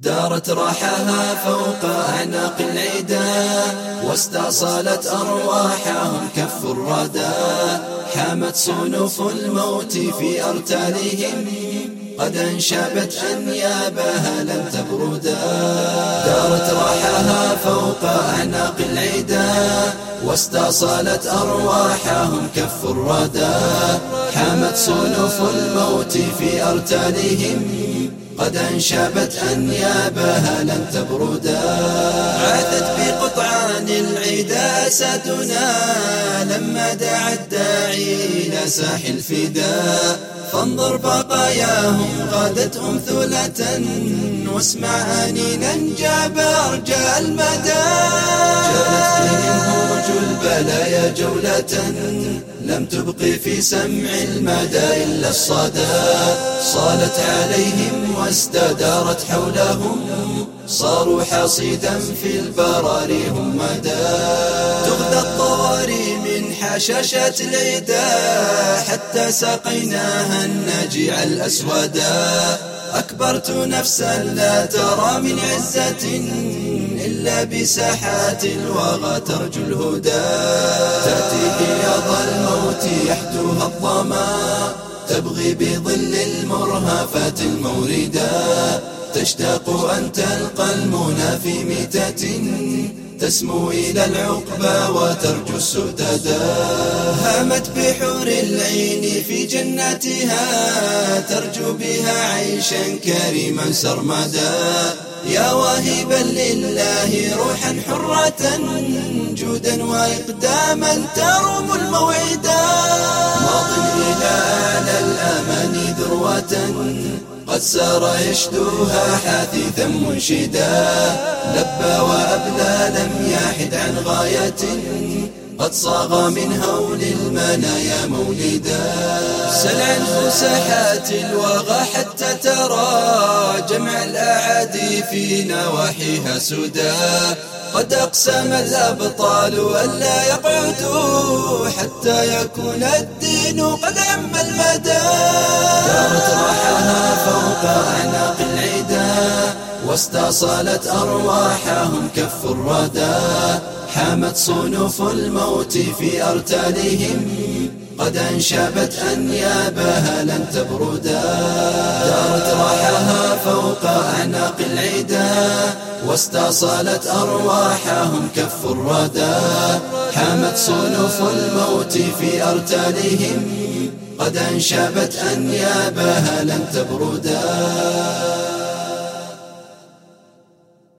دارت راحها فوق أعناق العدا واستأصلت أرواحهم كف الردى. حامت صنوف الموت في أرتالهم قد انشبت أنيابها لم تبردا. دارت راحها فوق أعناق العدا واستأصلت أرواحهم كف الردى. حامت صنوف الموت في أرتالهم قد انشبت أنيابها لن تبردا. عادت بقطعان العدا أساتنا لما دعا الداعي إلى ساح الفداء. فانظر بقاياهم غادت أمثلة واسمع أنينا جاب أرجاء المدى. جلت فيهم البلايا جولة لم تبق في سمع المدى إلا الصدى. صالت عليهم واستدارت حولهم صاروا حصيدا في البراري هم مدى تغدى الطواري من حشاشة العدا حتى سقيناها النجيع الأسودا أكبرت نفسا لا ترى من عزة إلا بساحات الوغى ترجو الهدى. تأتي بياض الموت يحدوها الظما تبغي بظل المرهفات الموردا تشتاق أن تلقى المنى في ميتة تسمو إلى العقبى وترجو السددا هامت بحور العين في جناتها ترجو بها عيشا كريما سرمدا. يا واهبا لله روحا حرة جودا وإقداما تروم الموعدا. ماض إلى الأمان ذروة. قد سار يشدوها حثيثا منشدا. لبى وأبلى لم يحد عن غاية. قد صاغ من هول المنايا مولدا. سل عن فسحات الوغى حتى ترى. جمع الأعادي في نواحيها سدى قد أقسم الأبطال ألا يقعدوا حتى يكون الدين قد عم المدى. دارت راحها فوق أعناق العدا واستأصلت أرواحهم كف الردى. حامت صنوف الموت في أرتالهم قد انشبت أنيابها لن تبردا دارت راحها فوق أعناق العدا واستأصلت أرواحهم كف الردى. حامت صنوف الموت في أرتالهم قد انشبت أنيابها لن تبردا